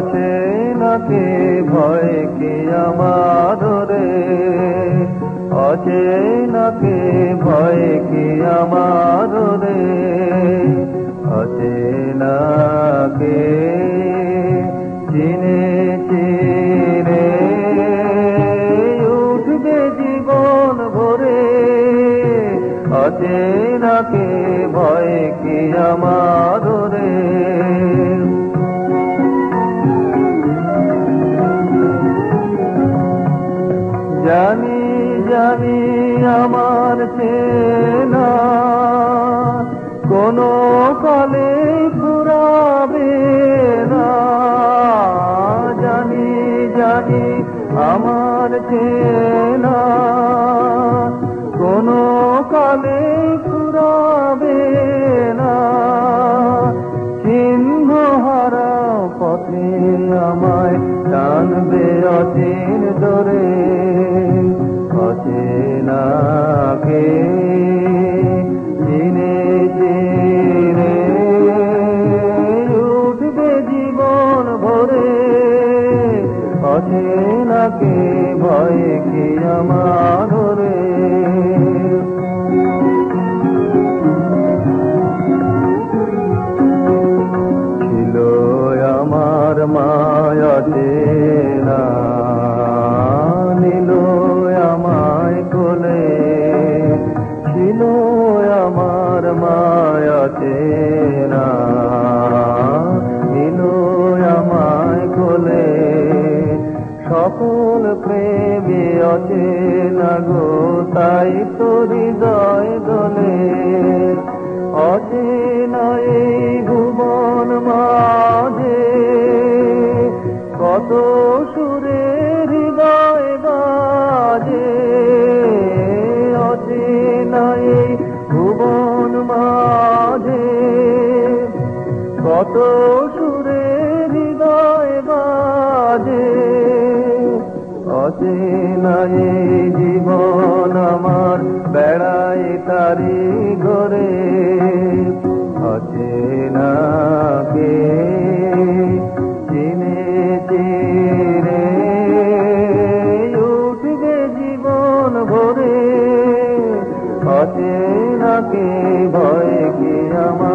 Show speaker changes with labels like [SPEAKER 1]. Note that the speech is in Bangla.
[SPEAKER 1] অচেনাকে ভয় কি আমার রে? অচেনাকে ভয় কি আমার রে? অচেনাকে চিনেছি রে উঠবে জীবন ভরে? অচেনাকে ভয় কি আমার রে? আমার চেনা। কোনো কালে ফুরাবে না। জানি জানি আমার চেনা। কোনো কালে ফুরাবে না। চিহ্ন হারা পথে আমায় টানবে অচিন ধরে ভরে। অচেনাকে ভয় কি আমার রে ছিল আমার মায়াতে না নিল আমায় আমার সকল প্রেমে আছে না গো, তাই তো হৃদয় দোলে। অচেনা এই ভুবন মাঝে, কত সুরে হৃদয় বাজে। অচেনা এই ভুবন মাঝে, কত সুরে হৃদয় বাজে। চলে জীবন আমার, বেড়াই তারি ঘরে। অচেনা কে? চিনেছি রে উঠবে জীবন ভরে। অচেনা কে? ভয় কি আমার?